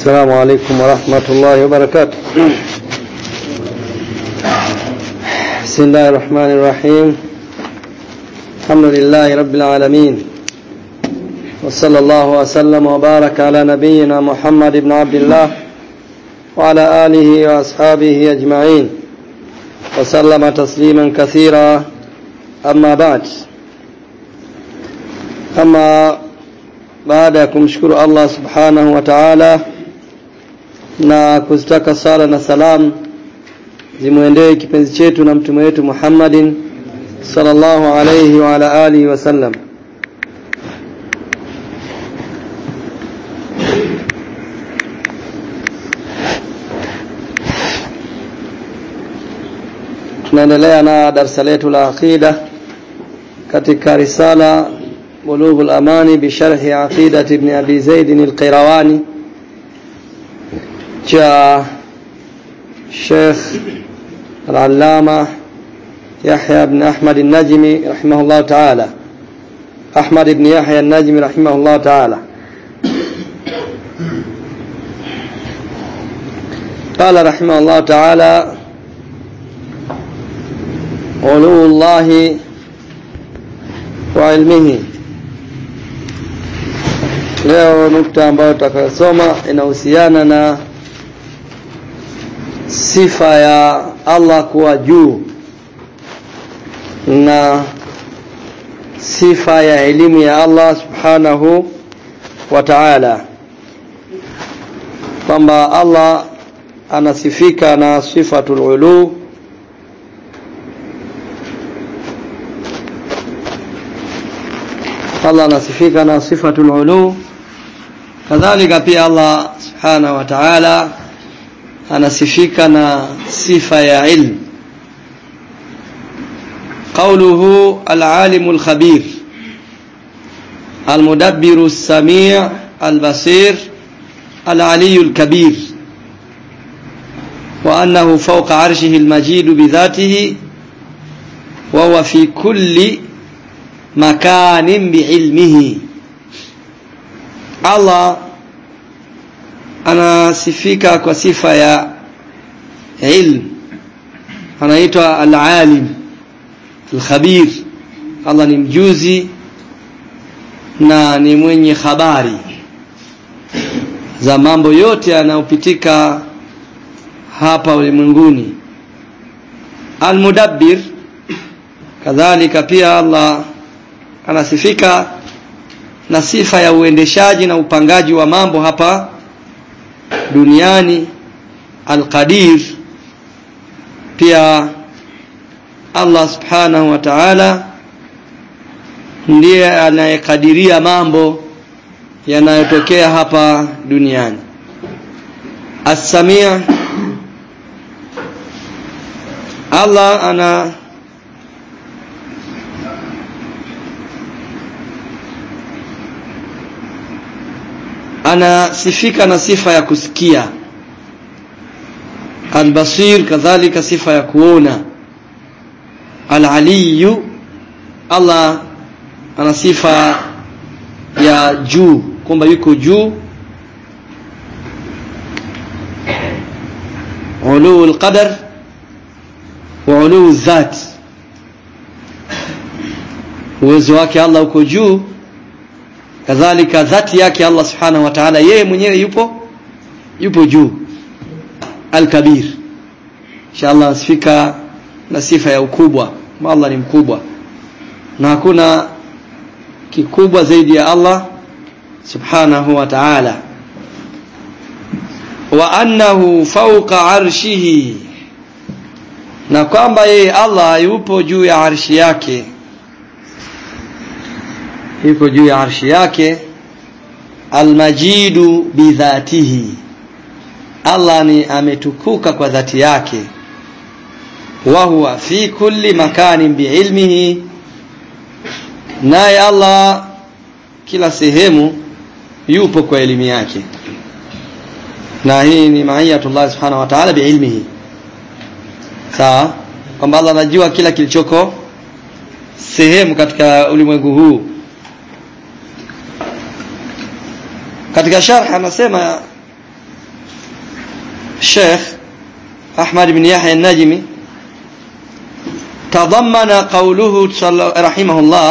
السلام عليكم ورحمة الله وبركاته. بسم الله الرحمن الرحيم. الحمد لله رب العالمين. وصلى الله وسلم وبارك على نبينا محمد بن عبد الله وعلى آله وأصحابه أجمعين. وسلم تسليما كثيرا. أما بعد. أما kumshukuru Allah subhanahu wa ta'ala na kuzitaka sala na salam zimwendee kipenzi chetu na mtume wetu Muhammadin sallallahu alayhi wa ala alihi wasallam. Tunaendelea na darsa letu la aqida katika risala Bulughul Amani bi sharhi aqidati Ibn Abi Zaid al-Qirawani جاء الشيخ العلامة يحيى بن أحمد النجمي رحمه الله تعالى أحمد بن يحيى النجمي رحمه الله تعالى قال رحمه الله تعالى علو الله وعلمه leo nukta ambayo tutakayosoma inahusiana na sifa ya Allah kuwa juu na sifa ya elimu ya Allah subhanahu wa ta'ala. Kwamba Allah anasifika na sifatul ulu. Allah anasifika na sifatul ulu. Kadhalika pia Allah subhanahu wa ta'ala anasifika na sifa ya ilm قوله العالم الخبير المدبر السميع البصير العلي الكبير وأنه فوق عرشه المجيد بذاته وهو في كل مكان بعلمه Allah anasifika kwa sifa ya ilm. Anaitwa alalim alkhabir. Allah ni mjuzi na ni mwenye habari za mambo yote yanayopitika hapa ulimwenguni. Al-mudabbir kadhalika pia Allah anasifika na sifa ya uendeshaji na upangaji wa mambo hapa duniani al-Qadir pia Allah subhanahu wa ta'ala ndiye anayekadiria mambo yanayotokea hapa duniani. as-Sami' Allah ana anasifika na sifa ya kusikia. Albasir kadhalika sifa ya kuona. Alaliyu Allah ana sifa ya juu kwamba yuko juu. Uluu alqadar wa uluu dhat uwezo wake Allah uko juu kadhalika dhati yake Allah subhanahu wa ta'ala yeye mwenyewe yupo yupo juu. Al-kabir. Inshallah asifika na sifa ya ukubwa. Allah ni mkubwa. Na hakuna kikubwa zaidi ya Allah subhanahu wa ta'ala. Wa annahu fawqa arshihi. Na kwamba yeye Allah yupo juu ya arshi yake yuko juu ya arshi yake almajidu bidhatihi. Allah ni ametukuka kwa dhati yake. Wa huwa fi kulli makanin biilmihi naye Allah kila sehemu yupo kwa elimu yake. Na hii ni maiyatullah subhanahu wa ta'ala biilmihi sawa? Kwamba Allah anajua kila kilichoko sehemu katika ulimwengu huu katika sharh anasema Sheikh Ahmad bin Yahya an-Najmi تضمن قوله رحمه الله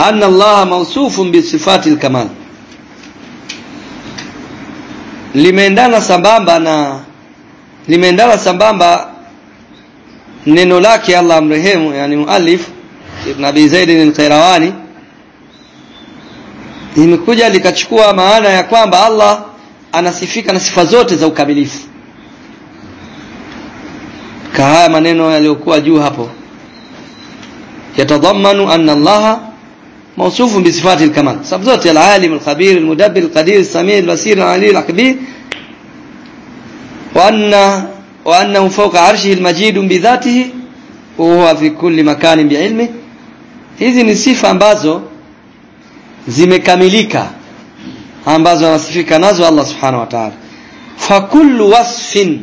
أن الله موصوف بصفات الكمال limeendana sambamba na limeendana sambamba neno lake Allah amrehemu yani muallif Ibn Abi Zaid al-Qayrawani limekuja likachukua maana ya kwamba Allah anasifika na sifa zote za ukamilifu kahaya maneno yaliyokuwa juu hapo yatadhammanu anna Allah موصوف بصفات الكمال صفات العالم الخبير المدبر القدير السميع البصير العلي الكبير وأن وأنه فوق عرشه المجيد بذاته وهو في كل مكان بعلمه hizi ni sifa ambazo zimekamilika ambazo anasifika nazo Allah subhanahu wa ta'ala. Fa kullu wasfin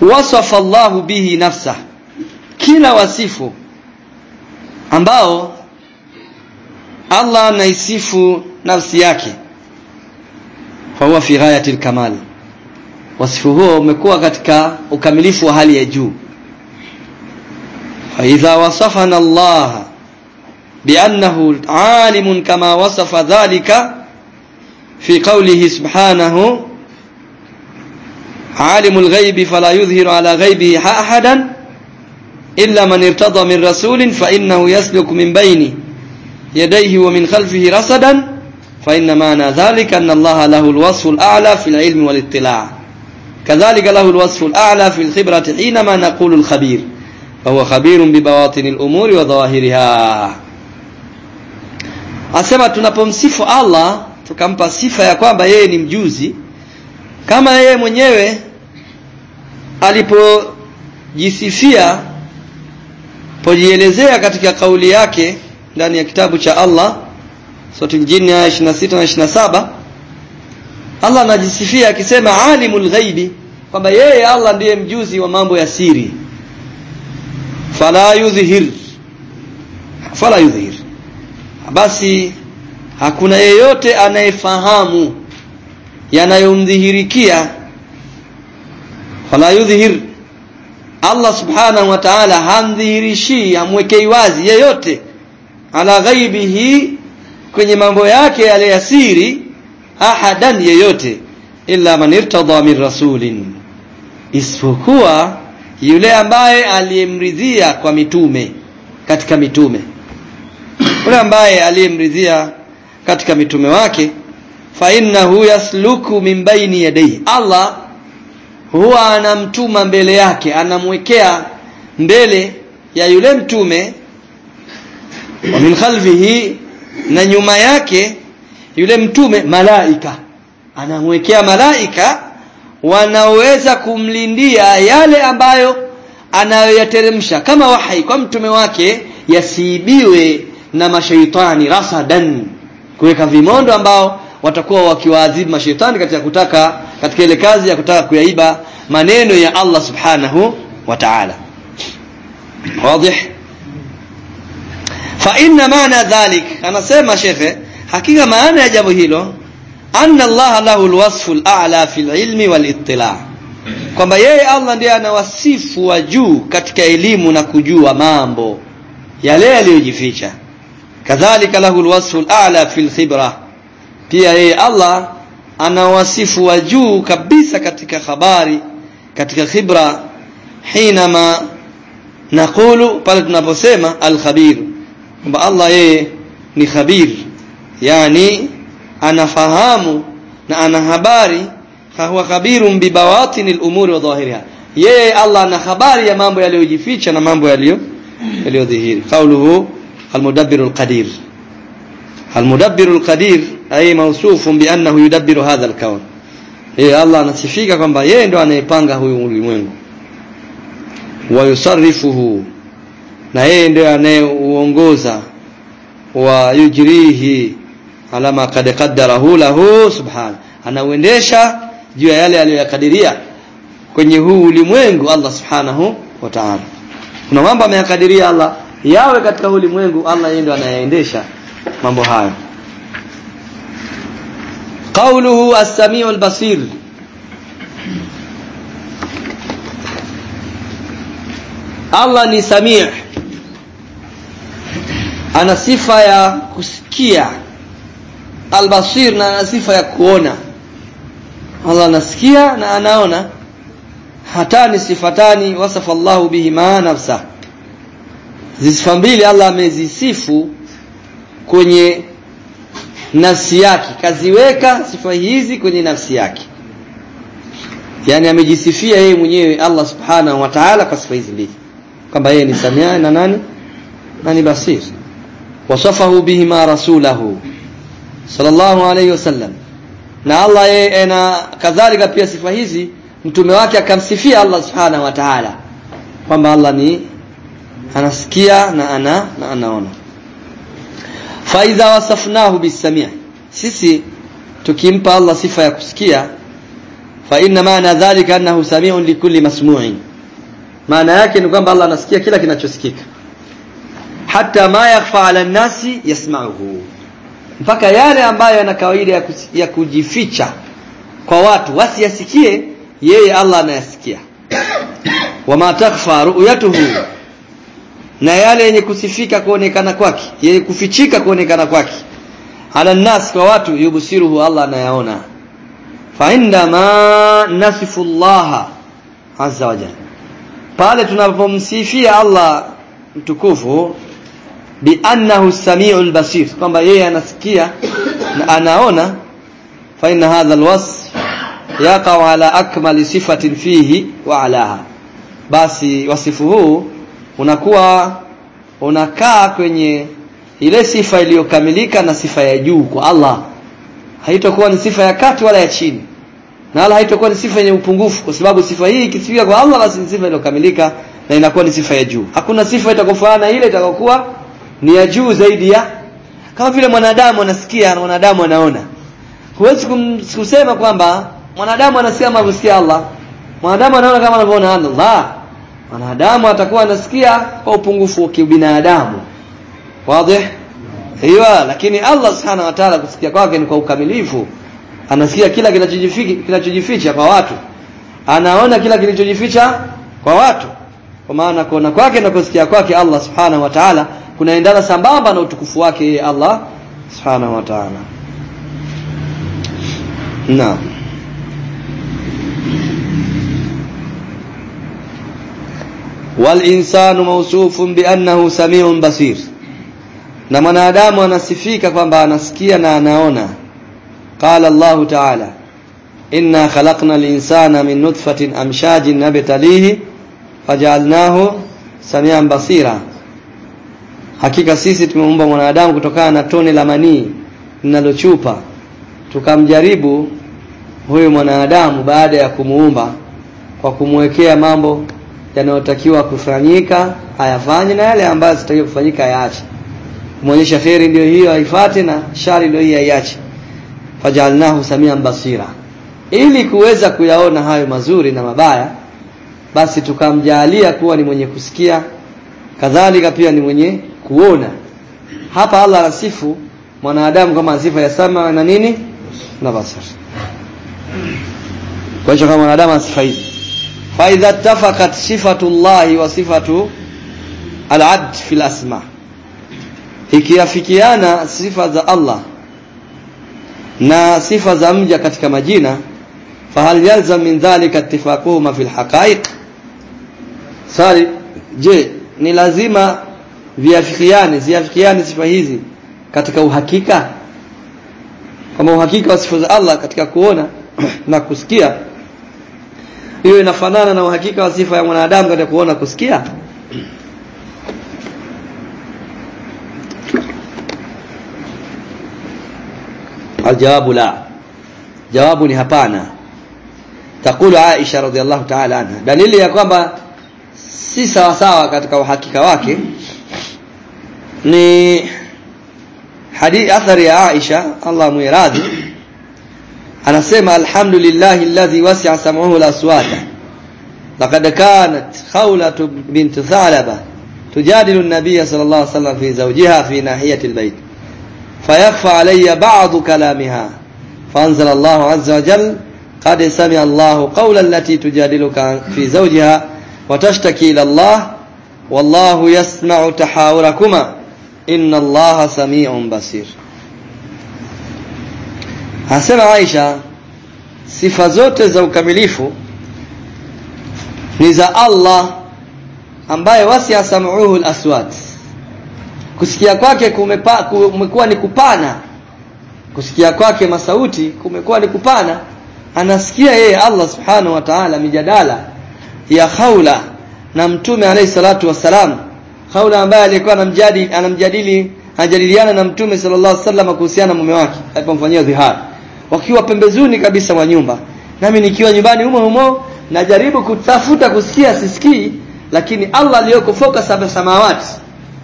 wasafa Allah bihi nafsa kila wasifu ambao Allah anaisifu nafsi yake fa huwa fi ghayati kamal. Wasifu huo umekuwa katika ukamilifu wa hali ya juu idha wasafana Allah بأنه عالم كما وصف ذلك في قوله سبحانه عالم الغيب فلا يظهر على غيبه أحدا إلا من ارتضى من رسول فإنه يسلك من بين يديه ومن خلفه رصدا فإن معنى ذلك أن الله له الوصف الأعلى في العلم والاطلاع. كذلك له الوصف الأعلى في الخبرة حينما نقول الخبير. huwa khabirun bibawatinil umuri wa dhawahiriha. Asema tunapomsifu Allah tukampa sifa ya kwamba yeye ni mjuzi, kama yeye mwenyewe alipojisifia pojielezea katika kauli yake ndani ya kitabu cha Allah sura Jinni 26 na 27 Allah anajisifia akisema alimul ghaibi kwamba yeye Allah ndiye mjuzi wa mambo ya siri fala yudhhir. Fala yudhhir. Basi hakuna yeyote anayefahamu yanayomdhihirikia. Fala yudhhir. Allah subhanahu wa ta'ala hamdhihirishii hamwekei wazi yeyote. Ala ghaibihi kwenye mambo yake yale yasiri ahadan yeyote. Illa man irtada min rasulin. Isipokuwa yule ambaye aliyemridhia kwa mitume katika mitume. Yule ambaye aliyemridhia katika mitume wake fa innahu yasluku min baini yadayhi. Allah huwa anamtuma mbele yake anamwekea mbele ya yule mtume. Wa min khalfihi na nyuma yake yule mtume malaika. Anamwekea malaika wanaoweza kumlindia yale ambayo anayoyateremsha. Kama wahi kwa mtume wake yasiibiwe na mashaitani rasadan. Kuweka vimondo ambao watakuwa wakiwaadhibu mashaitani katika kutaka katika ile kazi ya kutaka kuyaiba maneno ya Allah subhanahu wa ta'ala. Wazi. Fa inna maana dhalik. Anasema shekhe hakika maana ya jambo hilo anna Allah lahu alwasfu al'a fi alilmi walittila kwamba yeye Allah ndiye anawasifu wa juu katika elimu na kujua mambo yale yaliyojificha kadhalika lahu alwasfu al'a fi alkhibra pia yeye Allah anawasifu wa juu kabisa katika habari katika khibra hinama naqulu pale tunaposema alkhabir. Kwamba Allah yeye ni khabir yani anafahamu na ana habari fahuwa khabirun bibawatinil umuri wa dhahiriha. Yeye Allah ana habari ya mambo yaliyojificha na mambo yaliyo yaliyodhihiri. Qawluhu almudabbiru alqadir almudabbiru alqadir ay mawsufun bi annahu yudabbiru hadha alkawn. Yeye Allah anasifika kwamba yeye ndo anayepanga huyu ulimwengu. Wa yusarrifuhu na yeye ndo anayeuongoza wa yujrihi alama kad qaddarahu lahu subhana anauendesha juu ya yale aliyokadiria kwenye huu ulimwengu Allah subhanahu wa ta'ala. Kuna mambo ameyakadiria Allah yawe katika ulimwengu Allah yeye ndiye anayaendesha mambo hayo. Qawluhu as-sami'u al-basir Allah ni sami. Ana sifa ya kusikia albasir na ana sifa ya kuona. Allah anasikia na anaona. Hatani sifatani wasafa Allahu bihima nafsa. Zisifa mbili Allah amezisifu kwenye nafsi yake. Kaziweka sifa hizi kwenye nafsi yake. Yani amejisifia yeye mwenyewe Allah subhanahu wa ta'ala kwa sifa hizi mbili. Kwamba yeye ni samia na nani? Na ni basir wasafahu bihima rasulahu sallallahu alayhi wasallam na Allah yeye na kadhalika pia sifa hizi mtume wake akamsifia Allah subhanahu wa ta'ala. Kwamba Allah ni anasikia na ana na anaona. Fa idha wasafnahu bisami' sisi tukimpa Allah sifa ya kusikia fa inna maana dhalika annahu sami'un likulli masmu'in. Maana yake ni kwamba Allah anasikia kila kinachosikika. Hata ma yakhfa ala nasi yasma'uhu mpaka yale ambayo yana kawaida ya, kujificha kwa watu wasiyasikie yeye Allah anayasikia. Wama takhfa ru'yatuhu na yale yenye kusifika kuonekana kwake yenye kufichika kuonekana kwake. Ala nas kwa watu yubsiruhu Allah anayaona. Fa indama nasifu Allah azza wa jalla. Pale tunapomsifia Allah mtukufu bi annahu samiul basir kwamba yeye anasikia na anaona. Fa inna hadha alwasf yaqa ala akmali sifatin fihi wa alaha. Basi wasifu huu unakuwa unakaa kwenye ile sifa iliyokamilika na sifa ya juu kwa Allah. Haitakuwa ni sifa ya kati wala ya chini na wala haitakuwa ni sifa yenye upungufu kwa sababu sifa hii ikisifika kwa Allah basi ni sifa iliyokamilika na inakuwa ni sifa ya juu. Hakuna sifa itakofanana ile itakayokuwa ni ya juu zaidi ya kama vile mwanadamu anasikia na mwanadamu anaona. Huwezi kusema kwamba mwanadamu anasikia kama anavyosikia Allah. Mwanadamu anaona kama anavyoona Allah. Mwanadamu atakuwa anasikia kwa upungufu wa kibinadamu. Wazi? Hiyo lakini Allah subhanahu wa ta'ala kusikia kwake ni kwa ukamilifu. Anasikia kila kinachojificha kinachojificha kwa watu. Anaona kila kilichojificha kwa watu. Kwa maana kuona kwake na kusikia kwake Allah subhanahu wa ta'ala kunaendana sambamba na utukufu wake yeye Allah subhanahu wa ta'ala. Naam. Walinsanu mawsufun biannahu samiun basir. Na mwanadamu anasifika kwamba anasikia na anaona. Qala Allah ta'ala inna khalaqna al-insana min nutfatin amshajin nabtalihi faj'alnahu samian basira hakika sisi tumeumba mwanadamu kutokana na tone la manii linalochupa tukamjaribu huyu mwanadamu baada ya kumuumba kwa kumwekea mambo yanayotakiwa kufanyika ayafanye na yale ambayo sitakiwa kufanyika ayaache. Kumwonyesha kheri ndio hiyo aifate na shari ndio hiyo aiache. Fajalnahu samian basira. Ili kuweza kuyaona hayo mazuri na mabaya basi tukamjalia kuwa ni mwenye kusikia. Kadhalika pia ni mwenye kuona. Hapa Allah anasifu mwanadamu kama sifa ya sama na nini? Na basar. Kwa hiyo kama mwanadamu ana sifa hizi. Fa idha tafaqat sifatu Allah wa sifatu al-abd fil asma. Ikiafikiana sifa za Allah na sifa za mja katika majina fahal yalzam min dhalika ittifaquhuma fil haqa'iq? Sari je ni lazima viafikiane ziafikiane sifa hizi katika uhakika. Kama uhakika wa sifa za Allah katika kuona na kusikia hiyo inafanana na uhakika wa sifa ya mwanadamu katika kuona kusikia. Aljawabu la jawabu ni hapana. Takulu Aisha radhiallahu ta'ala anha dalili ya kwamba si sawa sawa katika uhakika wake حديث اثر يا عائشه الله مرادي أنا اسمع الحمد لله الذي وسع سمعه الاصوات لقد كانت خوله بنت ثعلبه تجادل النبي صلى الله عليه وسلم في زوجها في ناحيه البيت فيخفى علي بعض كلامها فانزل الله عز وجل قد سمع الله قول التي تجادلك في زوجها وتشتكي إلى الله والله يسمع تحاوركما inna allaha samiun basir. Hasema Aisha sifa zote za ukamilifu ni za Allah ambaye wasi asamuhu al-aswat kusikia kwake kumekuwa ni kupana. Kusikia kwake masauti kumekuwa ni kupana. Anasikia yeye Allah subhanahu wa ta'ala mijadala ya haula na mtume alayhi salatu wassalam. Khawla ambaye alikuwa anamjadili anamjadili anajadiliana na mtume sallallahu alaihi wasallam kuhusiana na mume wake alipomfanyia dhihar wakiwa pembezuni kabisa wa nyumba. Nami nikiwa nyumbani humo humo najaribu kutafuta kusikia sisikii lakini Allah aliyoko foka saba samawati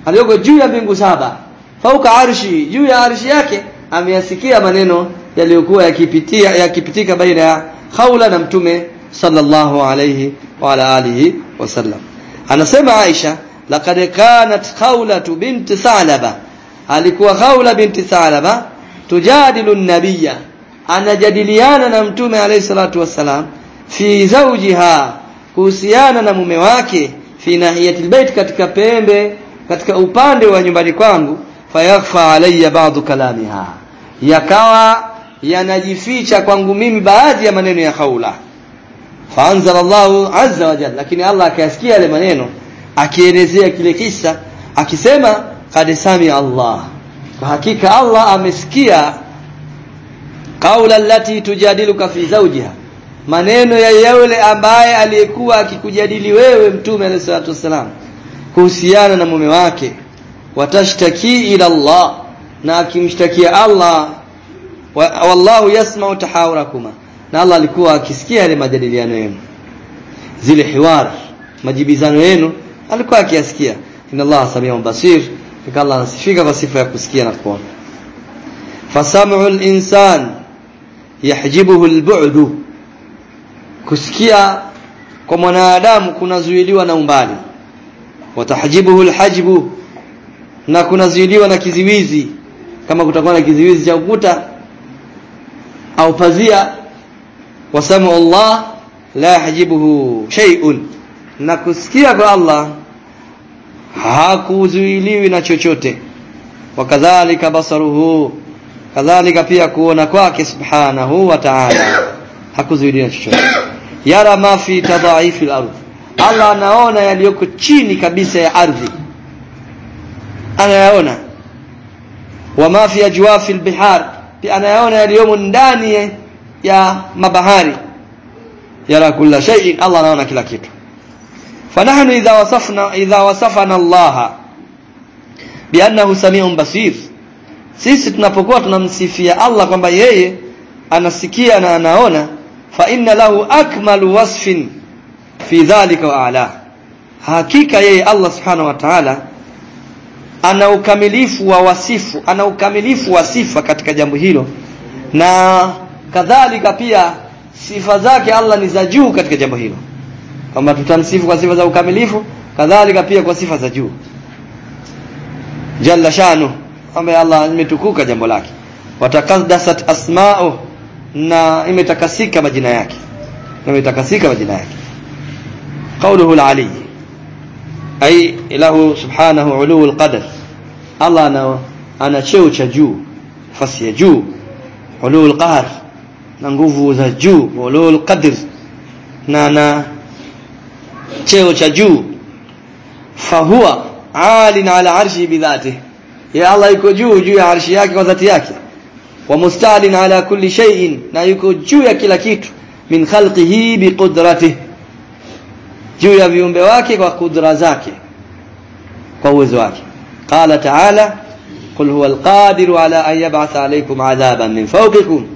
aliyoko juu ya mbingu saba fauka arshi juu ya arshi yake ameyasikia maneno yaliyokuwa yakipitia yakipitika baina ya Khawla na Mtume sallallahu alayhi wa ala alihi wasallam. Anasema Aisha laqad kanat Khawla bint Salaba. Alikuwa Khawla binti Salaba tujadilu an-nabiyya anajadiliana na Mtume alayhi salatu wasalam fi zawjiha kuhusiana na mume wake fi nahiyatil bait katika pembe katika upande wa nyumbani kwangu. Fayakhfa alayya ba'd kalamiha. Yakawa yanajificha kwangu mimi baadhi ya maneno ya Khawla. Faanzala Allahu azza wa jalla lakini Allah akayasikia yale maneno akielezea kile kisa akisema qad sami Allah. Kwa hakika Allah amesikia kaula allati tujadiluka fi zawjiha maneno ya yule ambaye aliyekuwa akikujadili wewe mtume alayhi salatu wasalam kuhusiana na mume wake. Watashtaki ila Allah na akimshtakia Allah wallahu yasma'u tahawurakuma na Allah alikuwa akisikia yale majadiliano yenu. Zile hiwar majibizano yenu alikuwa akiasikia. Inna Allah samiun basir. Fikalla Allah anasifika kwa sifa ya kusikia na kuona. Fasam'u al-insan yahjibuhu al-bu'du. Kusikia kwa mwanadamu kunazuiliwa na umbali. Watahjibuhu al-hajbu. Na kunazuiliwa na kiziwizi. Kama kutakuwa na kiziwizi cha ukuta au pazia. Wasamu Allah la yahjibuhu shay'un na kusikia kwa Allah hakuzuiliwi na chochote. Wakadhalika basaruhu kadhalika pia kuona kwake subhanahu wa ta'ala hakuzuiliwi na chochote. Yara ma fi tadhaifi al-ardh Allah anaona yaliyoko chini kabisa ya ardhi. Anayaona. Wama fi ajwafi al-bihar pia anayaona yaliyomo ndani ya mabahari. Yara kila shay'in Allah anaona kila kitu fanahnu idha وصفنا إذا وصفنا الله بأنه سميع basir. Sisi tunapokuwa tunamsifia Allah kwamba yeye anasikia na anaona fa inna lahu akmalu wasfin fi dhalika wa a'la. Hakika yeye Allah subhanahu wa ta'ala ana ukamilifu wa wasifu ana ukamilifu wa sifa katika jambo hilo. Na kadhalika pia sifa zake Allah ni za juu katika jambo hilo kwamba tutamsifu kwa sifa za ukamilifu kadhalika pia kwa sifa za juu jalla shanu kwamba Allah imetukuka jambo lake watakaddasat asma'u na imetakasika majina yake imetakasika majina yake قوله العلي أي له سبحانه علو القدر الله أنا أنا cheo cha juu nafasi ya juu علو القهر na nguvu za juu علو القدر na na cheo cha juu fahuwa alin ala arshi bidhati ya Allah yuko juu juu ya arshi yake kwa dhati yake wa mustalin ala kulli shay'in na yuko juu ya kila kitu min khalqihi biqudratihi juu ya viumbe wake kwa kudra zake kwa uwezo wake qala ta'ala qul huwa alqadiru ala an yab'atha alaykum adhaban min fawqikum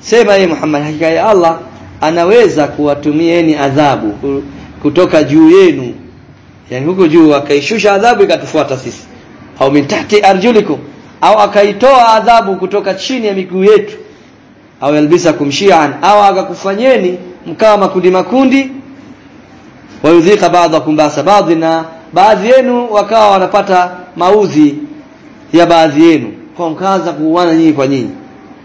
sema ye Muhammad hakika ya Allah anaweza kuwatumieni adhabu kutoka juu yenu. Yani huko juu akaishusha adhabu ikatufuata sisi. Au min tahti arjulikum. Au akaitoa adhabu kutoka chini ya miguu yetu. Au yalbisakum shi'an. Au akakufanyeni mkawa makundi makundi. Wayudhika ba'dakum ba'sa ba'd na baadhi yenu wakawa wanapata mauzi ya baadhi yenu. Kwa mkaza kuuana nyinyi kwa nyinyi.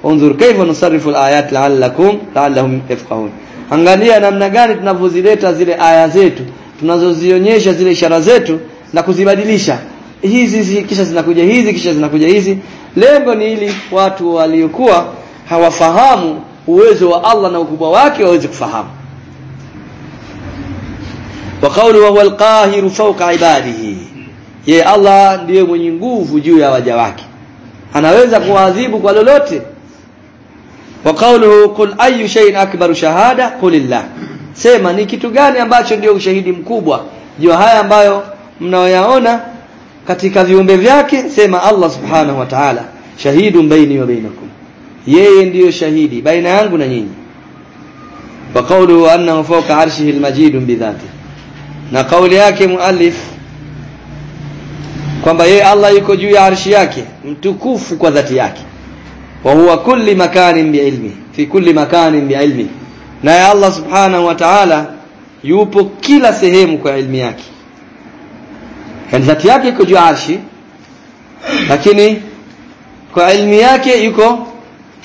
Unzur kaifa nusarifu alayat la'allakum la'allahum yafqahun angalia namna gani tunavyozileta zile aya zetu tunazozionyesha zile ishara zetu na kuzibadilisha. Hizi kisha zinakuja hizi kisha zinakuja hizi. Lengo ni ili watu waliokuwa hawafahamu uwezo wa Allah na ukubwa wake waweze kufahamu. Wa qawlu wa huwa al-qahiru fawqa ibadihi. Ye Allah ndiye mwenye nguvu juu ya waja wake. Anaweza kuadhibu kwa lolote wa qawluhu qul ayu shay'in akbaru shahada? Qulillah. Sema ni kitu gani ambacho ndio ushahidi mkubwa? Jua haya ambayo mnaoyaona katika viumbe vyake sema Allah subhanahu wa ta'ala. Shahidun baini wa bainakum. Yeye ndiyo shahidi baina yangu na nyinyi. Wa qawluhu annahu fawqa arshihi almajid bidhati. Na kauli yake muallif kwamba yeye Allah yuko juu ya arshi yake mtukufu kwa dhati yake wa huwa kulli makanin biilmi fi kulli makanin biilmi naye Allah subhanahu wa ta'ala yupo kila sehemu kwa ilmi yake. Dhati yake iko juu ya arshi lakini kwa ilmi yake yuko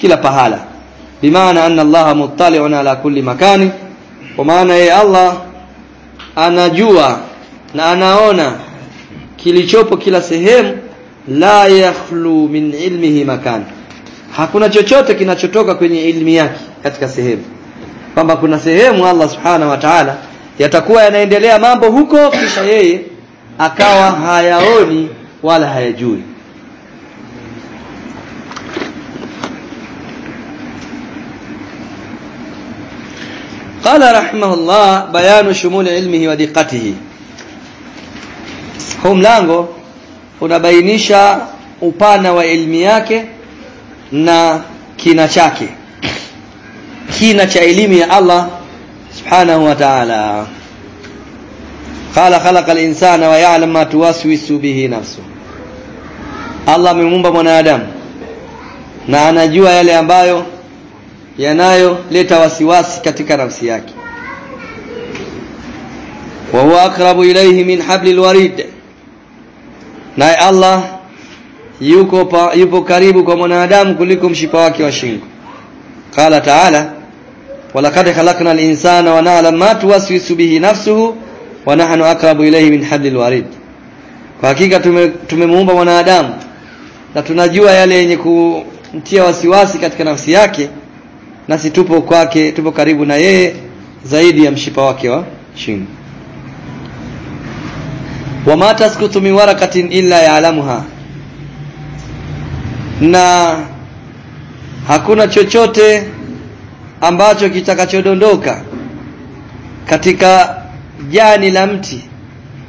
kila pahala. Bimaana anna Allah muttali'un ala kulli makani kwa maana yeye Allah anajua na anaona kilichopo kila sehemu la yakhlu min ilmihi makan hakuna chochote kinachotoka kwenye ilmi yake katika sehemu kwamba kuna sehemu Allah subhanahu wa ta'ala yatakuwa yanaendelea mambo huko kisha yeye akawa hayaoni wala hayajui قال رحمه الله بيان شمول علمه ودقته huu mlango unabainisha upana wa elimu yake na kina chake. Kina cha elimu ya Allah subhanahu wa ta'ala. Qala khalaqa al-insana wa ya'lam ma tuwaswisu bihi nafsu. Allah amemuumba mwanadamu na anajua yale ambayo yanayoleta wasiwasi katika nafsi yake. Wa huwa aqrabu ilayhi min hablil warid. Naye Allah yuko pa, yupo karibu kwa mwanadamu kuliko mshipa wake wa shingo. Qala ta'ala walaqad khalaqna al-insana wa na'lamu ma tuwaswisu bihi nafsuhu wa nahnu aqrabu ilayhi min hablil warid. Kwa hakika tumemuumba mwanadamu na tunajua yale yenye kumtia wasiwasi katika nafsi yake nasi tupo kwake tupo karibu na yeye zaidi ya mshipa wake wa shingo. Wama taskutu min warakatin illa ya'lamuha na hakuna chochote ambacho kitakachodondoka katika jani la mti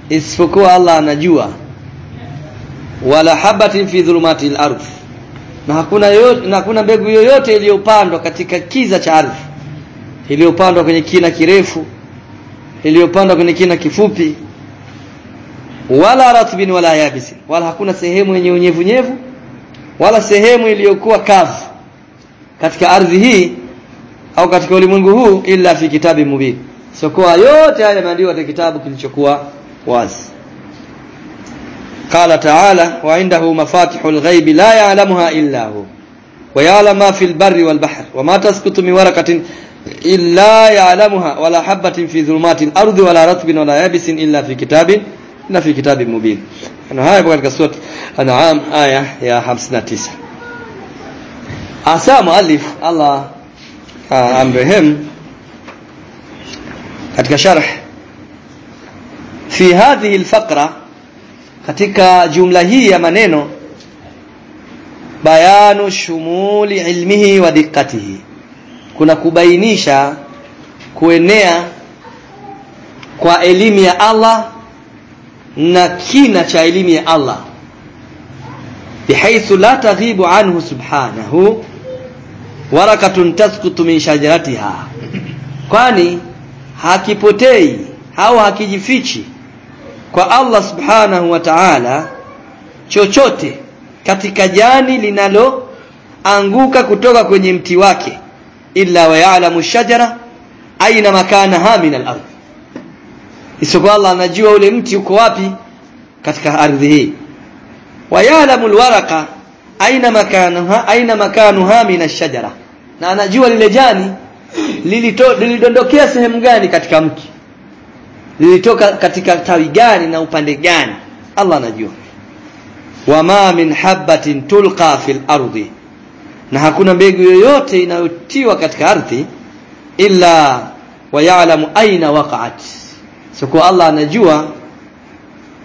isipokuwa Allah anajua. Wala habatin fi dhulumati al-ardh na hakuna yoyote, na hakuna mbegu yoyote iliyopandwa katika kiza cha ardhi. Iliyopandwa kwenye kina kirefu iliyopandwa kwenye kina kifupi wala ratbin wala yabisin wala hakuna sehemu yenye unyevunyevu wala sehemu iliyokuwa kavu katika ardhi hii au katika ulimwengu huu illa fi kitabi mubin sokoa yote haya yameandikwa katika kitabu kilichokuwa wazi قال تعالى وعنده مفاتح الغيب لا يعلمها إلا هو ويعلم ما في البر والبحر وما تسقط من ورقة إلا يعلمها ولا حبة في ظلمات الأرض ولا رطب ولا يابس إلا في كتاب إلا في كتاب مبين أنا هاي بقى سورة Anaam aya ya 59. Asa muallif Allah ah, uh, amrehemu katika sharh fi hadhihi alfaqra katika jumla hii ya maneno bayanu shumuli ilmihi wa diqqatihi kuna kubainisha kuenea kwa elimu ya Allah na kina cha elimu ya Allah bihaithu la taghibu anhu subhanahu warakatun tasqutu min shajaratiha. Kwani hakipotei au hakijifichi kwa Allah subhanahu wa ta'ala chochote katika jani linaloanguka kutoka kwenye mti wake illa wayalamu shajara aina makanaha min al-ardh isipokuwa Allah anajua ule mti uko wapi katika ardhi hii wa ya'lamu al-waraqa aina makanuha aina makanuha min ash-shajara. Na anajua lile jani lilidondokea sehemu gani katika mti? Lilitoka katika tawi gani na upande gani? Allah anajua. Wama min habatin tulqa fil ardi. Na hakuna mbegu yoyote inayotiwa katika ardhi illa wayalamu aina waqa'at. Sokwa Allah anajua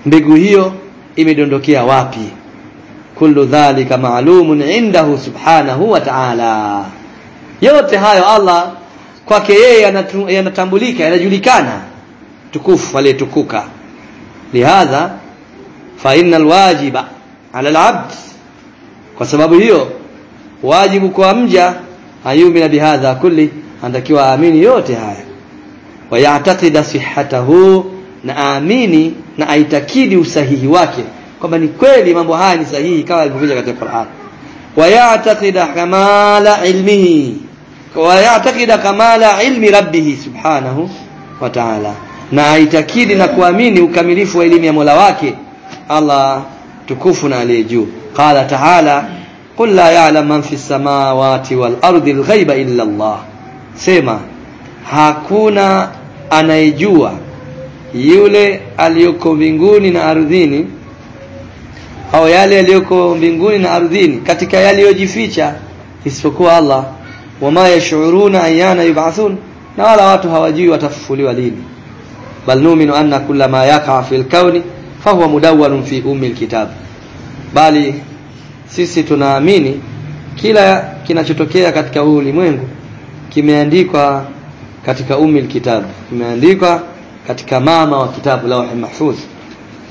mbegu hiyo imedondokea wapi? Kullu dhalika ma'lumun indahu subhanahu wa ta'ala. Yote hayo Allah kwake yeye yanatambulika yanajulikana. Tukufu aliyetukuka. Lihadha fa innal wajiba ala al-abd. Kwa sababu hiyo wajibu kwa mja ayumina bihadha kulli anatakiwa aamini yote haya. Wayataqida sihhatahu na aamini na aitakidi usahihi wake kwamba ni kweli mambo haya ni sahihi kama yalivyokuja katika Qur'an. Wayataqida kamala ilmihi wayataqida kamala ilmi rabbih subhanahu wa ta'ala na aitakidi na kuamini ukamilifu wa elimu ya Mola wake Allah tukufu na aliye juu. Qala ta'ala qul la ya'lam man fi samawati wal ardi al ghaiba illa Allah. Sema hakuna anayejua yule aliyoko mbinguni na ardhini au yale yaliyoko mbinguni na ardhini katika yaliyojificha isipokuwa Allah wama yashuruna ayana yub'athun na wala watu hawajui watafufuliwa lini. Bal nu'minu anna kulla ma yaqa fil kauni fahuwa mudawwanun fi ummi alkitab bali sisi tunaamini kila kinachotokea katika ulimwengu kimeandikwa katika ummi alkitab kimeandikwa katika mama wa kitabu lawh mahfuz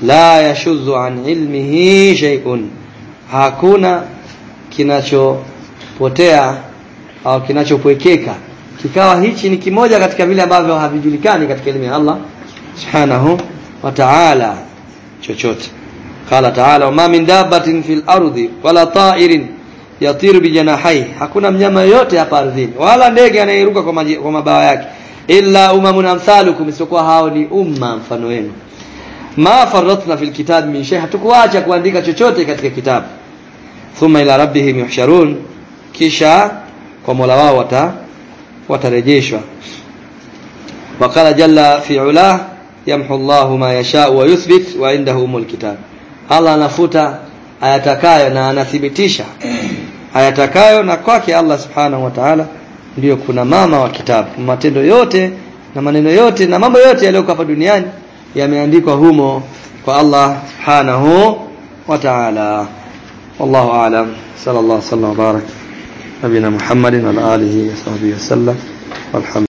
la yashudhu an ilmihi shay'un. Hakuna kinachopotea au kinachopwekeka kikawa hichi ni kimoja katika vile ambavyo havijulikani katika elimu ya Allah subhanahu wa ta'ala. Chochote. Qala ta'ala ma min dabbatin fil ardi wala ta'irin yatiru bijanahi hakuna mnyama yote hapa ardhini wala ndege anayeruka kwa mabawa yake illa umamun amthalukum, isipokuwa hao ni umma mfano wenu. Ma faratna fil kitab min shay, hatukuacha kuandika chochote katika kitabu. Thumma ila rabbihim yuhsharun, kisha kwa Mola wao wata watarejeshwa. Waqala jalla fi ula yamhu Allahu ma yasha wa yuthbit wa indahu umul kitab. Allah anafuta ayatakayo na anathibitisha ayatakayo na kwake Allah subhanahu wa ta'ala ndiyo kuna mama wa kitabu. Matendo yote na maneno yote na mambo yote yaliyoko hapa duniani yameandikwa humo kwa Allah subhanahu wa ta'ala. Wallahu aalam sallallahu alaihi wa sallam barak nabina muhammadin wa alihi wa sahbihi wa sallam. Walhamdulillah